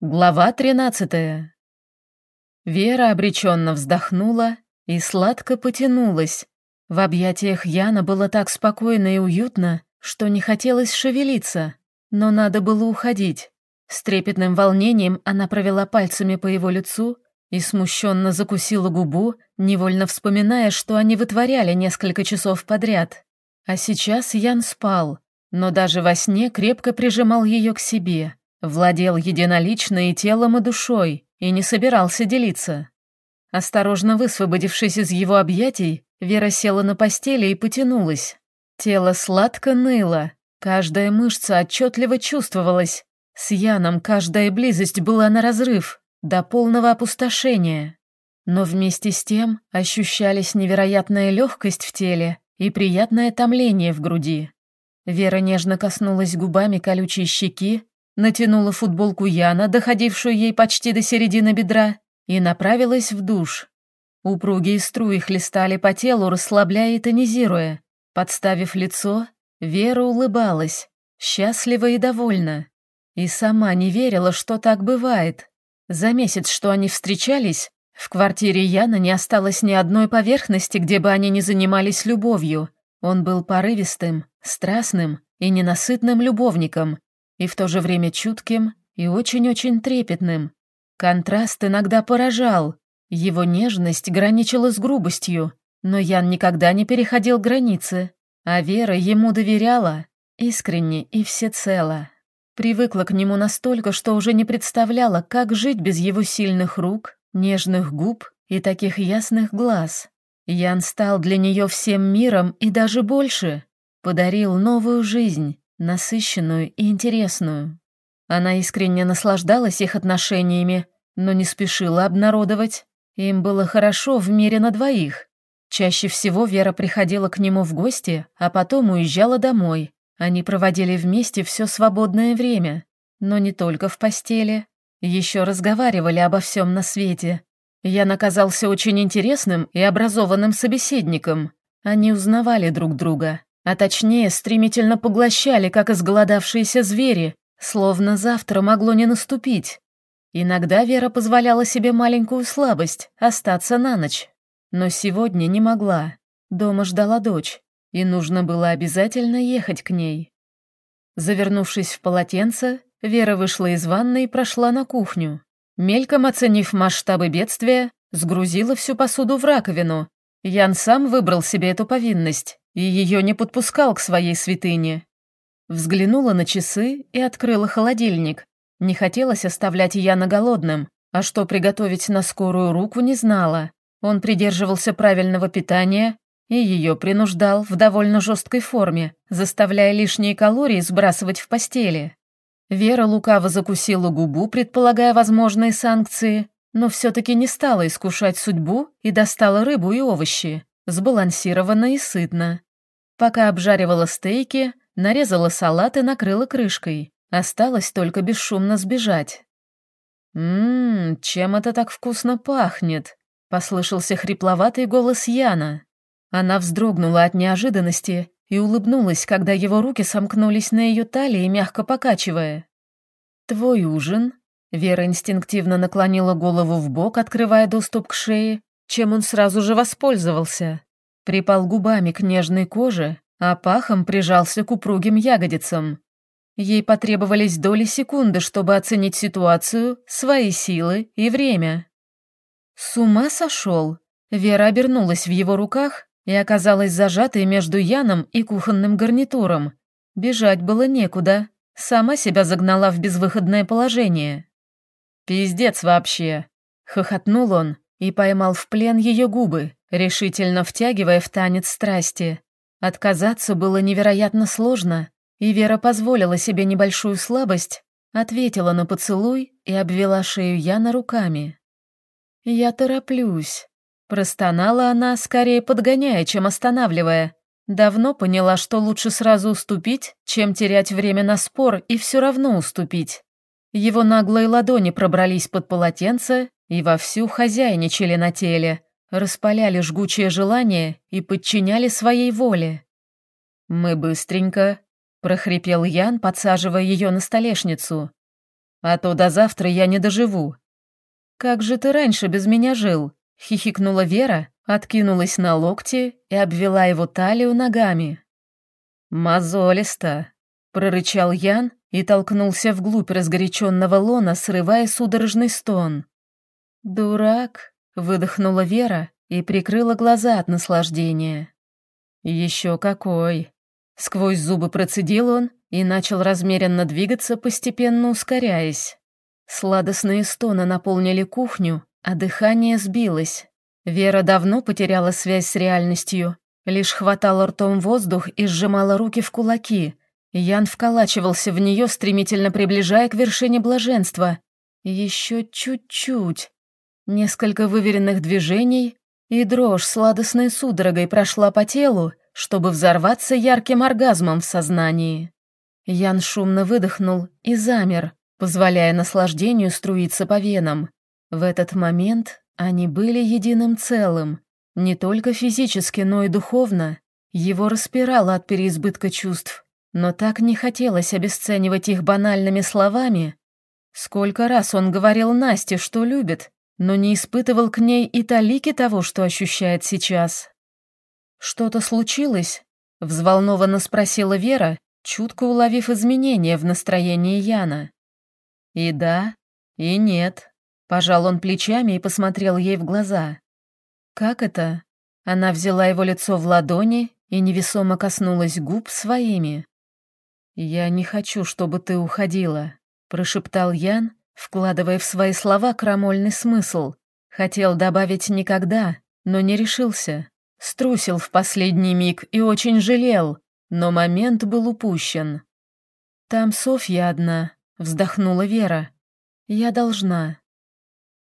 Глава тринадцатая. Вера обреченно вздохнула и сладко потянулась. В объятиях Яна было так спокойно и уютно, что не хотелось шевелиться, но надо было уходить. С трепетным волнением она провела пальцами по его лицу и смущенно закусила губу, невольно вспоминая, что они вытворяли несколько часов подряд. А сейчас Ян спал, но даже во сне крепко прижимал ее к себе. Владел единолично и телом, и душой, и не собирался делиться. Осторожно высвободившись из его объятий, Вера села на постели и потянулась. Тело сладко ныло, каждая мышца отчетливо чувствовалась. С Яном каждая близость была на разрыв, до полного опустошения. Но вместе с тем ощущались невероятная легкость в теле и приятное томление в груди. Вера нежно коснулась губами колючей щеки, натянула футболку Яна, доходившую ей почти до середины бедра, и направилась в душ. Упругие струи хлестали по телу, расслабляя и тонизируя. Подставив лицо, Вера улыбалась, счастлива и довольна. И сама не верила, что так бывает. За месяц, что они встречались, в квартире Яна не осталось ни одной поверхности, где бы они не занимались любовью. Он был порывистым, страстным и ненасытным любовником, и в то же время чутким и очень-очень трепетным. Контраст иногда поражал, его нежность граничила с грубостью, но Ян никогда не переходил границы, а Вера ему доверяла, искренне и всецело. Привыкла к нему настолько, что уже не представляла, как жить без его сильных рук, нежных губ и таких ясных глаз. Ян стал для нее всем миром и даже больше. Подарил новую жизнь, насыщенную и интересную. Она искренне наслаждалась их отношениями, но не спешила обнародовать. Им было хорошо в мире на двоих. Чаще всего Вера приходила к нему в гости, а потом уезжала домой. Они проводили вместе все свободное время, но не только в постели. Еще разговаривали обо всем на свете. Я наказался очень интересным и образованным собеседником. Они узнавали друг друга, а точнее стремительно поглощали, как изголодавшиеся звери, словно завтра могло не наступить. Иногда Вера позволяла себе маленькую слабость — остаться на ночь. Но сегодня не могла. Дома ждала дочь, и нужно было обязательно ехать к ней. Завернувшись в полотенце, Вера вышла из ванной и прошла на кухню. Мельком оценив масштабы бедствия, сгрузила всю посуду в раковину. Ян сам выбрал себе эту повинность и ее не подпускал к своей святыне. Взглянула на часы и открыла холодильник. Не хотелось оставлять Яна голодным, а что приготовить на скорую руку не знала. Он придерживался правильного питания и ее принуждал в довольно жесткой форме, заставляя лишние калории сбрасывать в постели. Вера лукаво закусила губу, предполагая возможные санкции, но все-таки не стала искушать судьбу и достала рыбу и овощи, сбалансированно и сытно. Пока обжаривала стейки, нарезала салат и накрыла крышкой. Осталось только бесшумно сбежать. «Ммм, чем это так вкусно пахнет?» — послышался хрипловатый голос Яна. Она вздрогнула от неожиданности и улыбнулась, когда его руки сомкнулись на ее талии, мягко покачивая. «Твой ужин?» Вера инстинктивно наклонила голову в бок, открывая доступ к шее, чем он сразу же воспользовался припал губами к нежной коже, а пахом прижался к упругим ягодицам. Ей потребовались доли секунды, чтобы оценить ситуацию, свои силы и время. С ума сошел. Вера обернулась в его руках и оказалась зажатой между Яном и кухонным гарнитуром. Бежать было некуда. Сама себя загнала в безвыходное положение. «Пиздец вообще!» — хохотнул он и поймал в плен ее губы решительно втягивая в танец страсти. Отказаться было невероятно сложно, и Вера позволила себе небольшую слабость, ответила на поцелуй и обвела шею Яна руками. «Я тороплюсь», — простонала она, скорее подгоняя, чем останавливая. Давно поняла, что лучше сразу уступить, чем терять время на спор и все равно уступить. Его наглые ладони пробрались под полотенце и вовсю хозяйничали на теле, распаляли жгучее желание и подчиняли своей воле. «Мы быстренько», — прохрипел Ян, подсаживая ее на столешницу. а то до завтра я не доживу». «Как же ты раньше без меня жил?» — хихикнула Вера, откинулась на локти и обвела его талию ногами. «Мозолисто», — прорычал Ян и толкнулся вглубь разгоряченного лона, срывая судорожный стон. «Дурак», — выдохнула Вера и прикрыла глаза от наслаждения. «Еще какой!» Сквозь зубы процедил он и начал размеренно двигаться, постепенно ускоряясь. Сладостные стоны наполнили кухню, а дыхание сбилось. Вера давно потеряла связь с реальностью, лишь хватала ртом воздух и сжимала руки в кулаки. Ян вколачивался в нее, стремительно приближая к вершине блаженства. Еще чуть-чуть. Несколько выверенных движений, и дрожь сладостной судорогой прошла по телу, чтобы взорваться ярким оргазмом в сознании. Ян шумно выдохнул и замер, позволяя наслаждению струиться по венам. В этот момент они были единым целым, не только физически, но и духовно. Его распирало от переизбытка чувств, но так не хотелось обесценивать их банальными словами. Сколько раз он говорил Насте, что любит, но не испытывал к ней и талики того, что ощущает сейчас. «Что-то случилось?» — взволнованно спросила Вера, чутко уловив изменения в настроении Яна. «И да, и нет», — пожал он плечами и посмотрел ей в глаза. «Как это?» Она взяла его лицо в ладони и невесомо коснулась губ своими. «Я не хочу, чтобы ты уходила», — прошептал Ян, вкладывая в свои слова крамольный смысл. Хотел добавить «никогда», но не решился. Струсил в последний миг и очень жалел, но момент был упущен. «Там Софья одна», — вздохнула Вера. «Я должна».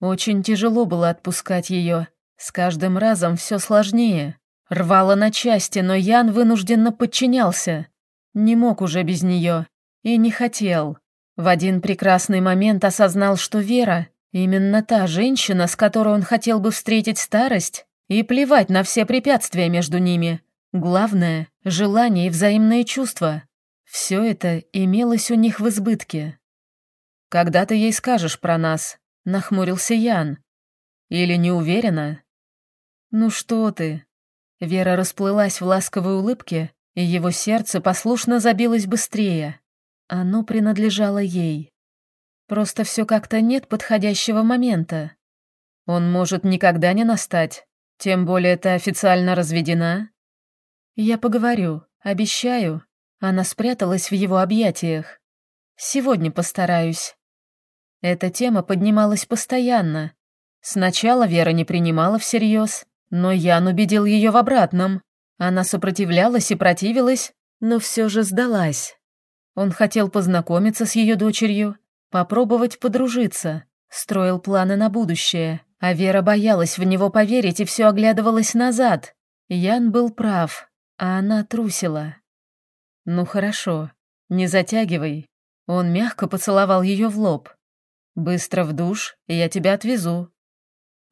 Очень тяжело было отпускать ее. С каждым разом все сложнее. Рвало на части, но Ян вынужденно подчинялся. Не мог уже без нее. И не хотел. В один прекрасный момент осознал, что Вера — именно та женщина, с которой он хотел бы встретить старость, и плевать на все препятствия между ними. Главное — желание и взаимные чувства. Все это имелось у них в избытке. «Когда ты ей скажешь про нас?» — нахмурился Ян. «Или не уверена?» «Ну что ты?» Вера расплылась в ласковой улыбке, и его сердце послушно забилось быстрее. Оно принадлежало ей. Просто все как-то нет подходящего момента. Он может никогда не настать, тем более ты официально разведена. Я поговорю, обещаю. Она спряталась в его объятиях. Сегодня постараюсь. Эта тема поднималась постоянно. Сначала Вера не принимала всерьез, но Ян убедил ее в обратном. Она сопротивлялась и противилась, но все же сдалась. Он хотел познакомиться с ее дочерью, попробовать подружиться, строил планы на будущее, а Вера боялась в него поверить и все оглядывалась назад. Ян был прав, а она трусила. «Ну хорошо, не затягивай». Он мягко поцеловал ее в лоб. «Быстро в душ, и я тебя отвезу».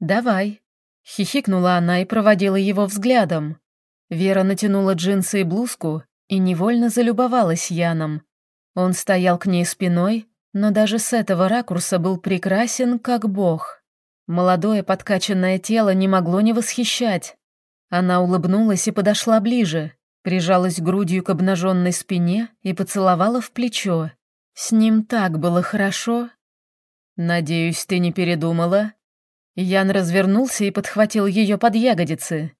«Давай», — хихикнула она и проводила его взглядом. Вера натянула джинсы и блузку и невольно залюбовалась Яном. Он стоял к ней спиной, но даже с этого ракурса был прекрасен, как бог. Молодое подкачанное тело не могло не восхищать. Она улыбнулась и подошла ближе, прижалась грудью к обнаженной спине и поцеловала в плечо. С ним так было хорошо. «Надеюсь, ты не передумала?» Ян развернулся и подхватил ее под ягодицы.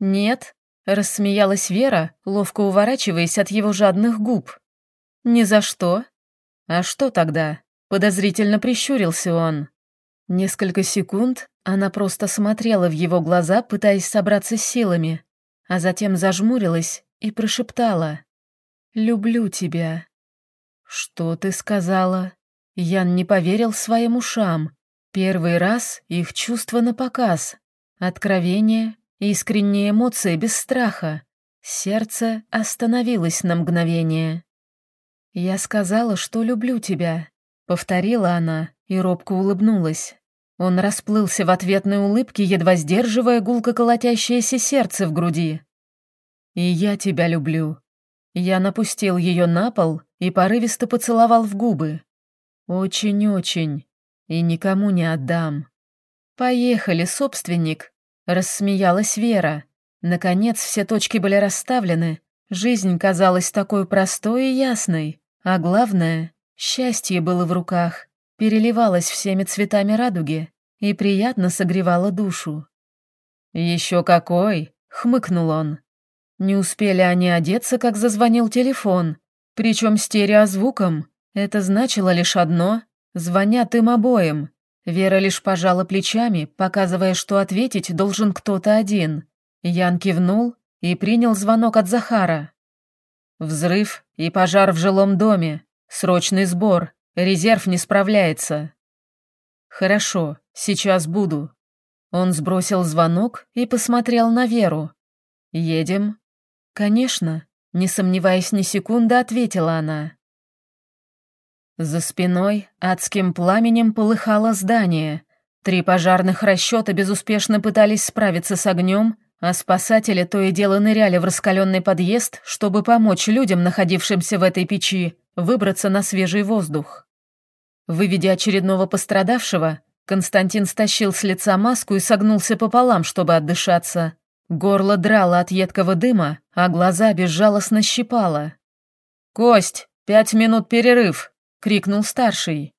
«Нет», — рассмеялась Вера, ловко уворачиваясь от его жадных губ. «Ни за что». «А что тогда?» — подозрительно прищурился он. Несколько секунд она просто смотрела в его глаза, пытаясь собраться с силами, а затем зажмурилась и прошептала «Люблю тебя». «Что ты сказала?» Ян не поверил своим ушам. Первый раз их чувства на показ. Откровение, искренние эмоции без страха. Сердце остановилось на мгновение. «Я сказала, что люблю тебя», — повторила она и робко улыбнулась. Он расплылся в ответной улыбке, едва сдерживая гулко колотящееся сердце в груди. «И я тебя люблю». Я напустил ее на пол и порывисто поцеловал в губы. Очень-очень. И никому не отдам. Поехали, собственник, рассмеялась Вера. Наконец все точки были расставлены. Жизнь казалась такой простой и ясной. А главное, счастье было в руках, переливалось всеми цветами радуги и приятно согревало душу. «Еще какой!» — хмыкнул он. Не успели они одеться, как зазвонил телефон, причем стереозвуком. Это значило лишь одно — звонят им обоим. Вера лишь пожала плечами, показывая, что ответить должен кто-то один. Ян кивнул и принял звонок от Захара. «Взрыв и пожар в жилом доме. Срочный сбор. Резерв не справляется». «Хорошо, сейчас буду». Он сбросил звонок и посмотрел на Веру. «Едем?» «Конечно», — не сомневаясь ни секунды, ответила она. За спиной адским пламенем полыхало здание. Три пожарных расчета безуспешно пытались справиться с огнем, а спасатели то и дело ныряли в раскаленный подъезд, чтобы помочь людям, находившимся в этой печи, выбраться на свежий воздух. Выведя очередного пострадавшего, Константин стащил с лица маску и согнулся пополам, чтобы отдышаться. Горло драло от едкого дыма, а глаза безжалостно щипало. «Кость, пять минут перерыв!» — крикнул старший.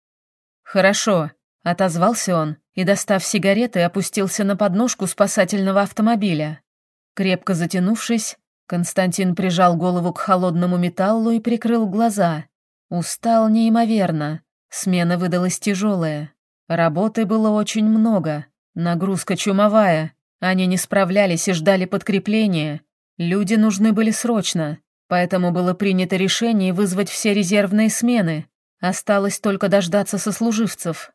«Хорошо», — отозвался он и, достав сигареты, опустился на подножку спасательного автомобиля. Крепко затянувшись, Константин прижал голову к холодному металлу и прикрыл глаза. Устал неимоверно, смена выдалась тяжелая. Работы было очень много, нагрузка чумовая, они не справлялись и ждали подкрепления. Люди нужны были срочно, поэтому было принято решение вызвать все резервные смены, Осталось только дождаться сослуживцев.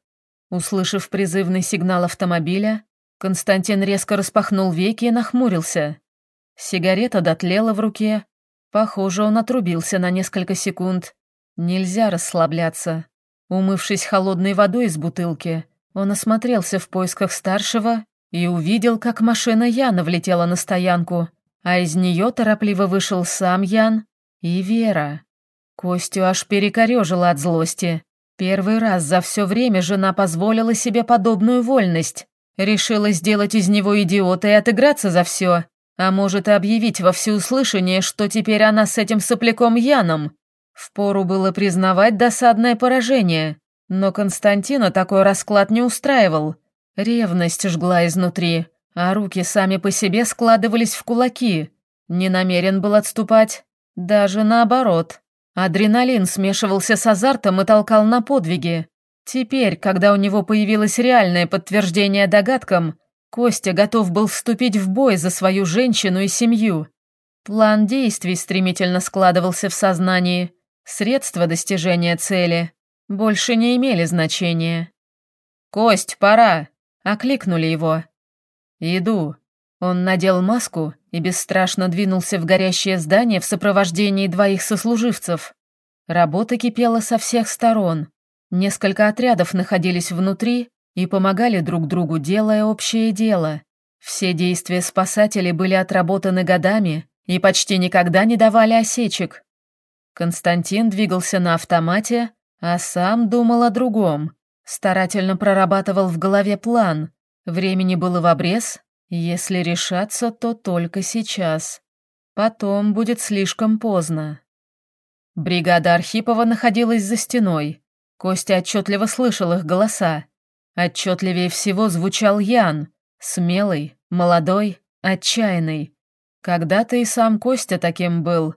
Услышав призывный сигнал автомобиля, Константин резко распахнул веки и нахмурился. Сигарета дотлела в руке. Похоже, он отрубился на несколько секунд. Нельзя расслабляться. Умывшись холодной водой из бутылки, он осмотрелся в поисках старшего и увидел, как машина Яна влетела на стоянку, а из нее торопливо вышел сам Ян и Вера. Костю аж перекорежило от злости. Первый раз за все время жена позволила себе подобную вольность. Решила сделать из него идиота и отыграться за все. А может и объявить во всеуслышание, что теперь она с этим сопляком Яном. Впору было признавать досадное поражение. Но Константина такой расклад не устраивал. Ревность жгла изнутри, а руки сами по себе складывались в кулаки. Не намерен был отступать. Даже наоборот. Адреналин смешивался с азартом и толкал на подвиги. Теперь, когда у него появилось реальное подтверждение догадкам, Костя готов был вступить в бой за свою женщину и семью. План действий стремительно складывался в сознании. Средства достижения цели больше не имели значения. «Кость, пора!» — окликнули его. «Иду». Он надел маску и бесстрашно двинулся в горящее здание в сопровождении двоих сослуживцев. Работа кипела со всех сторон. Несколько отрядов находились внутри и помогали друг другу, делая общее дело. Все действия спасателей были отработаны годами и почти никогда не давали осечек. Константин двигался на автомате, а сам думал о другом. Старательно прорабатывал в голове план. Времени было в обрез, если решаться, то только сейчас. Потом будет слишком поздно. Бригада Архипова находилась за стеной. Костя отчетливо слышал их голоса. Отчетливее всего звучал Ян, смелый, молодой, отчаянный. Когда-то и сам Костя таким был.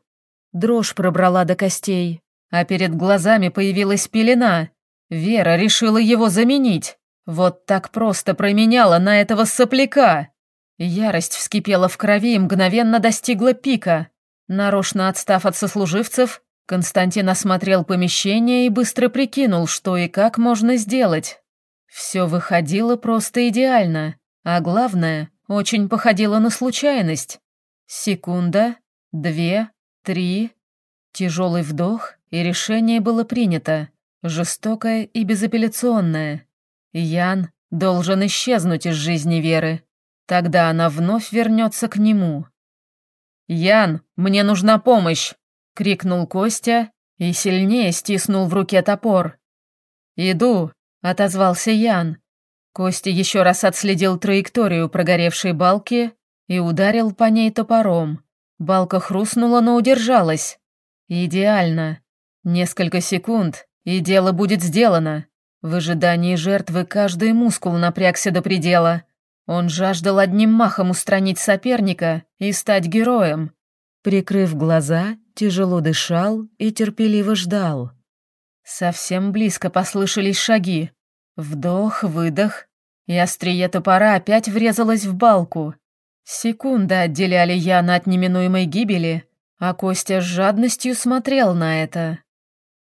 Дрожь пробрала до костей, а перед глазами появилась пелена. Вера решила его заменить. Вот так просто променяла на этого сопляка. Ярость вскипела в крови и мгновенно достигла пика. Нарочно отстав от сослуживцев, Константин осмотрел помещение и быстро прикинул, что и как можно сделать. Все выходило просто идеально, а главное, очень походило на случайность. Секунда, две, три. Тяжелый вдох, и решение было принято. Жестокое и безапелляционное. Ян должен исчезнуть из жизни Веры. Тогда она вновь вернется к нему. «Ян, мне нужна помощь!» — крикнул Костя и сильнее стиснул в руке топор. «Иду», — отозвался Ян. Костя еще раз отследил траекторию прогоревшей балки и ударил по ней топором. Балка хрустнула, но удержалась. Идеально. Несколько секунд, и дело будет сделано. В ожидании жертвы каждый мускул напрягся до предела. Он жаждал одним махом устранить соперника и стать героем. Прикрыв глаза, тяжело дышал и терпеливо ждал. Совсем близко послышались шаги. Вдох, выдох, и острие топора опять врезалось в балку. Секунды отделяли Яна от неминуемой гибели, а Костя с жадностью смотрел на это.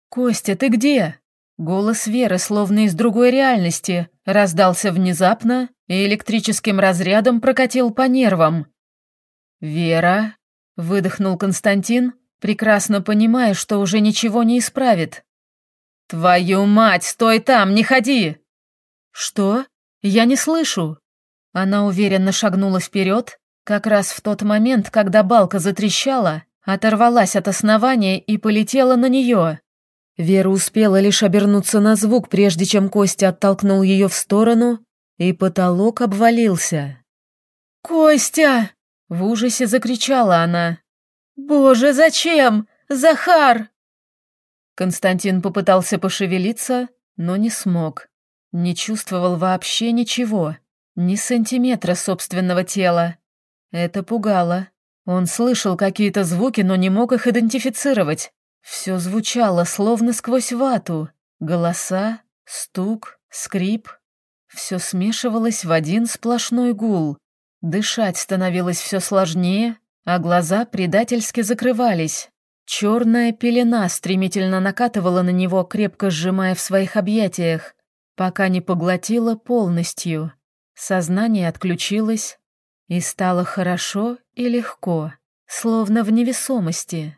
«Костя, ты где?» Голос Веры, словно из другой реальности, раздался внезапно и электрическим разрядом прокатил по нервам. «Вера?» — выдохнул Константин, прекрасно понимая, что уже ничего не исправит. «Твою мать, стой там, не ходи!» «Что? Я не слышу!» Она уверенно шагнула вперед, как раз в тот момент, когда балка затрещала, оторвалась от основания и полетела на нее. Вера успела лишь обернуться на звук, прежде чем Костя оттолкнул ее в сторону, и потолок обвалился. «Костя!» — в ужасе закричала она. «Боже, зачем? Захар!» Константин попытался пошевелиться, но не смог. Не чувствовал вообще ничего. Ни сантиметра собственного тела. Это пугало. Он слышал какие-то звуки, но не мог их идентифицировать. Все звучало, словно сквозь вату. Голоса, стук, скрип. Все смешивалось в один сплошной гул. Дышать становилось все сложнее, а глаза предательски закрывались. Черная пелена стремительно накатывала на него, крепко сжимая в своих объятиях, пока не поглотила полностью. Сознание отключилось, и стало хорошо и легко, словно в невесомости.